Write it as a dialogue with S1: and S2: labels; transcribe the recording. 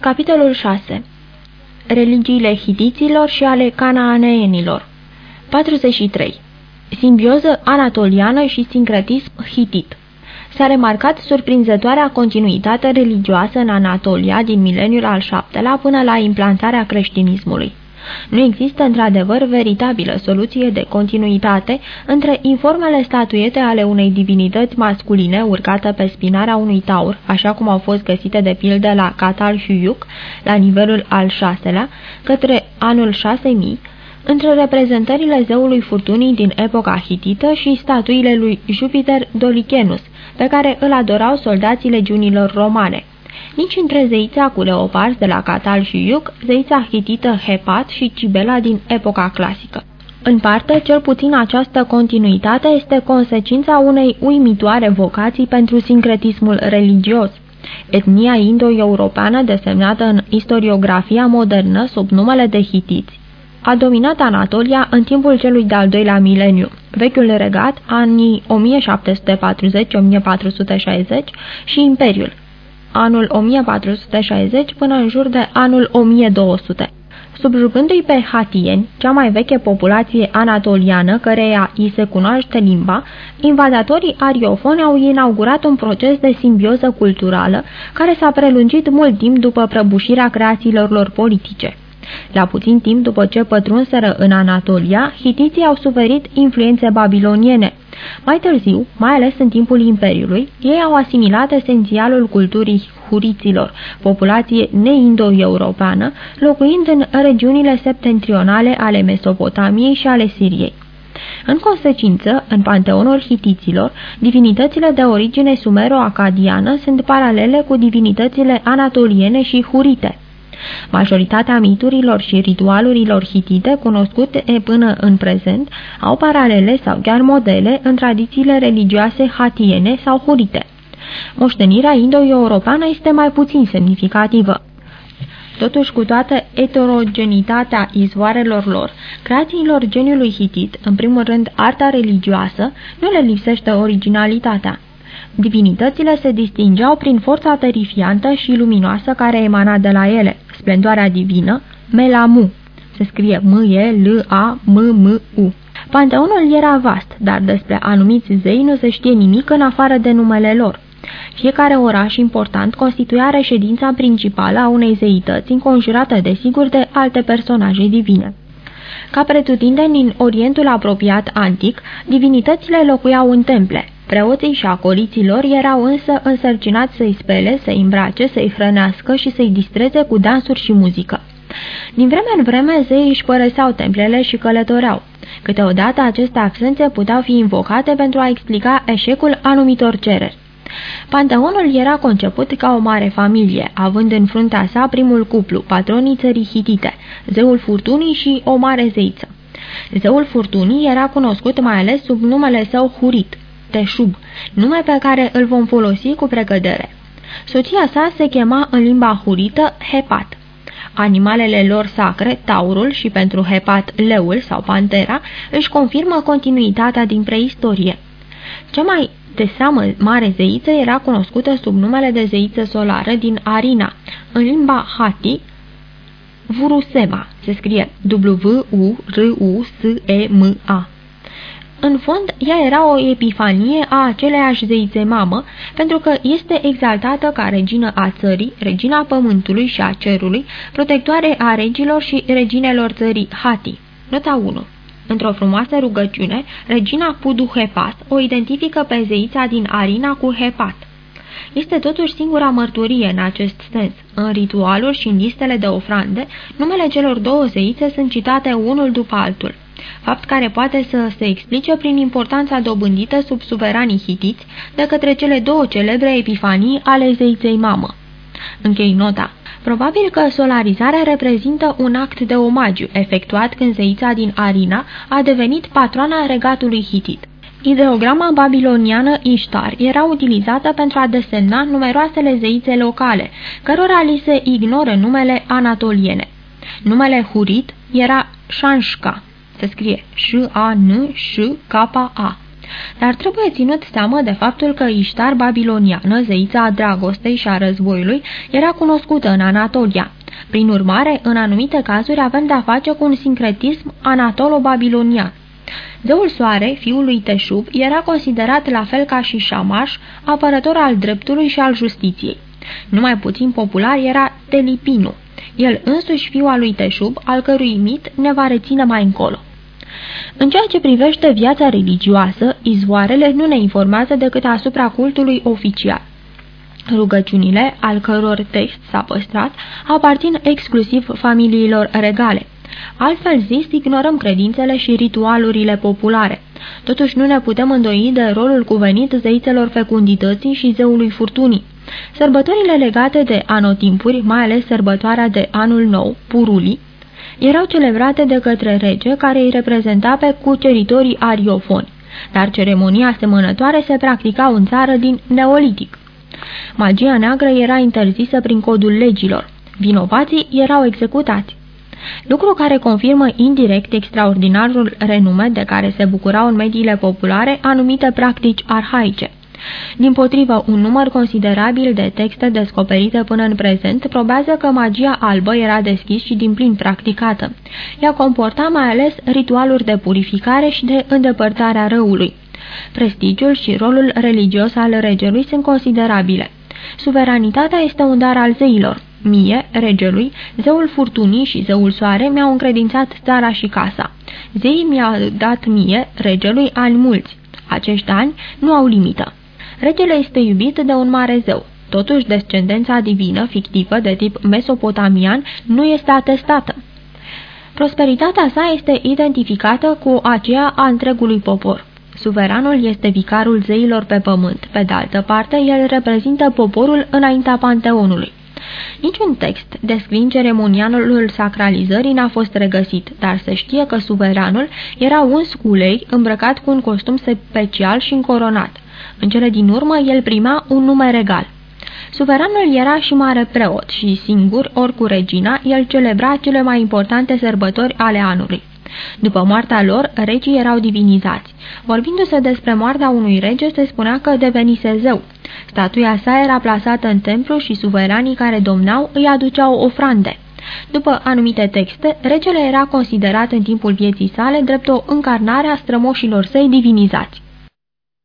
S1: Capitolul 6 Religiile hitiților și ale canaaneenilor 43. Simbioză anatoliană și sincretism hitit S-a remarcat surprinzătoarea continuitate religioasă în Anatolia din mileniul al VII-lea până la implantarea creștinismului. Nu există într-adevăr veritabilă soluție de continuitate între informele statuete ale unei divinități masculine urcată pe spinarea unui taur, așa cum au fost găsite de pildă la Catal Huyuk, la nivelul al șaselea, către anul 6000, între reprezentările zeului furtunii din epoca hitită și statuile lui Jupiter Dolichenus, pe care îl adorau soldații legiunilor romane nici între zeița cu leoparzi de la Catal și Iuc, zeița hitită Hepat și Cibela din epoca clasică. În parte, cel puțin această continuitate este consecința unei uimitoare vocații pentru sincretismul religios. Etnia indo-europeană desemnată în istoriografia modernă sub numele de hitiți a dominat Anatolia în timpul celui de-al doilea mileniu. Vechiul regat, anii 1740-1460 și Imperiul, anul 1460 până în jur de anul 1200. Subjugându-i pe hatieni, cea mai veche populație anatoliană, căreia îi se cunoaște limba, invadatorii ariofoni au inaugurat un proces de simbioză culturală care s-a prelungit mult timp după prăbușirea creațiilor lor politice. La puțin timp după ce pătrunseră în Anatolia, hitiții au suferit influențe babiloniene. Mai târziu, mai ales în timpul Imperiului, ei au asimilat esențialul culturii huriților, populație neindo-europeană, locuind în regiunile septentrionale ale Mesopotamiei și ale Siriei. În consecință, în panteonul hitiților, divinitățile de origine sumero-acadiană sunt paralele cu divinitățile anatoliene și hurite. Majoritatea miturilor și ritualurilor hitite cunoscute până în prezent au paralele sau chiar modele în tradițiile religioase hatiene sau hurite. Moștenirea indo-europeană este mai puțin semnificativă. Totuși, cu toată eterogenitatea izvoarelor lor, creațiilor geniului hitit, în primul rând arta religioasă, nu le lipsește originalitatea. Divinitățile se distingeau prin forța terifiantă și luminoasă care emana de la ele, splendoarea divină, Melamu. Se scrie M-E-L-A-M-M-U. Panteonul era vast, dar despre anumiți zei nu se știe nimic în afară de numele lor. Fiecare oraș important constituia reședința principală a unei zeități, înconjurată desigur de alte personaje divine. Ca pretutindeni în Orientul apropiat antic, divinitățile locuiau în temple. Preoții și acoliții lor erau însă însărcinați să-i spele, să-i îmbrace, să-i hrănească și să-i distreze cu dansuri și muzică. Din vreme în vreme, zeii își părăseau templele și călătoreau. Câteodată aceste absențe puteau fi invocate pentru a explica eșecul anumitor cereri. Panteonul era conceput ca o mare familie, având în fruntea sa primul cuplu, patronii țării hitite, zeul furtunii și o mare zeiță. Zeul furtunii era cunoscut mai ales sub numele său Hurit, Teșub, nume pe care îl vom folosi cu pregădere. Soția sa se chema în limba hurită Hepat. Animalele lor sacre, taurul și pentru Hepat leul sau pantera, își confirmă continuitatea din preistorie. Cea mai de seamă mare zeiță era cunoscută sub numele de zeiță solară din Arina, în limba Hati, Vurusema, se scrie W-U-R-U-S-E-M-A. În fond, ea era o epifanie a aceleiași zeițe mamă, pentru că este exaltată ca regină a țării, regina pământului și a cerului, protectoare a regilor și reginelor țării Hati. Nota 1 Într-o frumoasă rugăciune, regina Pudu Hepat o identifică pe zeița din Arina cu Hepat. Este totuși singura mărturie în acest sens. În ritualuri și în listele de ofrande, numele celor două zeițe sunt citate unul după altul fapt care poate să se explice prin importanța dobândită sub suveranii hitiți de către cele două celebre epifanii ale zeiței mamă. Închei nota. Probabil că solarizarea reprezintă un act de omagiu efectuat când zeița din Arina a devenit patroana regatului hitit. Ideograma babiloniană Ishtar era utilizată pentru a desemna numeroasele zeițe locale, cărora li se ignoră numele anatoliene. Numele Hurit era Shanshka se scrie S-A-N-S-K-A. dar trebuie ținut seama de faptul că Iștar babiloniană, zeița a dragostei și a războiului, era cunoscută în Anatolia. Prin urmare, în anumite cazuri avem de-a face cu un sincretism anatolo-babilonian. Zeul Soare, fiul lui Teșub, era considerat la fel ca și Shamash, apărător al dreptului și al justiției. Numai puțin popular era Telipinu, el însuși fiul al lui Teșub, al cărui mit ne va reține mai încolo. În ceea ce privește viața religioasă, izvoarele nu ne informează decât asupra cultului oficial. Rugăciunile, al căror text s-a păstrat, aparțin exclusiv familiilor regale. Altfel zis, ignorăm credințele și ritualurile populare. Totuși nu ne putem îndoi de rolul cuvenit zeițelor fecundității și zeului furtunii. Sărbătorile legate de anotimpuri, mai ales sărbătoarea de anul nou, Puruli, erau celebrate de către rege care îi reprezenta pe cuceritorii ariofoni, dar ceremonia asemănătoare se practicau în țară din Neolitic. Magia neagră era interzisă prin codul legilor. Vinovații erau executați. Lucru care confirmă indirect extraordinarul renume de care se bucurau în mediile populare anumite practici arhaice. Din potrivă, un număr considerabil de texte descoperite până în prezent probează că magia albă era deschis și din plin practicată. Ea comporta mai ales ritualuri de purificare și de îndepărtare a răului. Prestigiul și rolul religios al regelui sunt considerabile. Suveranitatea este un dar al zeilor. Mie, regelui, zeul furtunii și zeul soare mi-au încredințat țara și casa. Zeii mi-au dat mie, regelui, ani mulți. Acești ani nu au limită. Regele este iubit de un mare zeu. Totuși, descendența divină, fictivă, de tip mesopotamian, nu este atestată. Prosperitatea sa este identificată cu aceea a întregului popor. Suveranul este vicarul zeilor pe pământ. Pe de altă parte, el reprezintă poporul înaintea panteonului. Niciun text descriind ceremonianul sacralizării n-a fost regăsit, dar se știe că suveranul era un sculei îmbrăcat cu un costum special și încoronat. În cele din urmă, el prima un nume regal. Suveranul era și mare preot și singur, ori cu regina, el celebra cele mai importante sărbători ale anului. După moartea lor, regii erau divinizați. Vorbindu-se despre moartea unui rege, se spunea că devenise zeu. Statuia sa era plasată în templu și suveranii care domnau îi aduceau ofrande. După anumite texte, regele era considerat în timpul vieții sale drept o încarnare a strămoșilor săi divinizați.